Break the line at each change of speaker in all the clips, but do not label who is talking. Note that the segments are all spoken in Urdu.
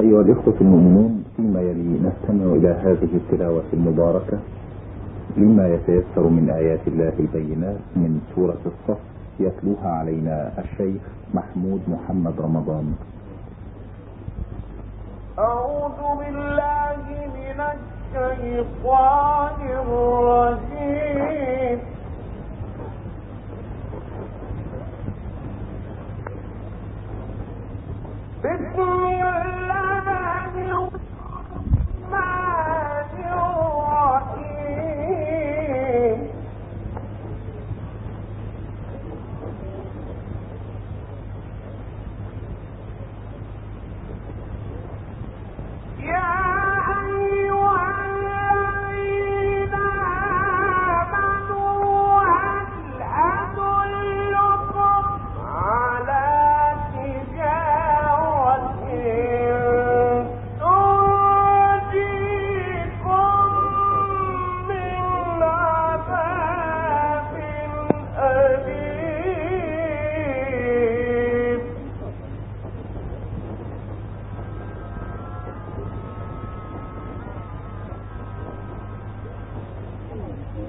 أيها الإخوة المؤمنون، فيما يلي نستمع إلى هذه التلاوة المباركة لما يتيسر من آيات الله البينات من سورة الصف، يتلوها علينا الشيخ محمود محمد رمضان.
أعوذ بالله من الشيطان الرجيم.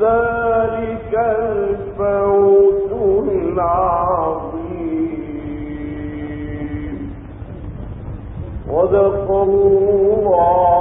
ذلك الفوز العظيم. صدق الله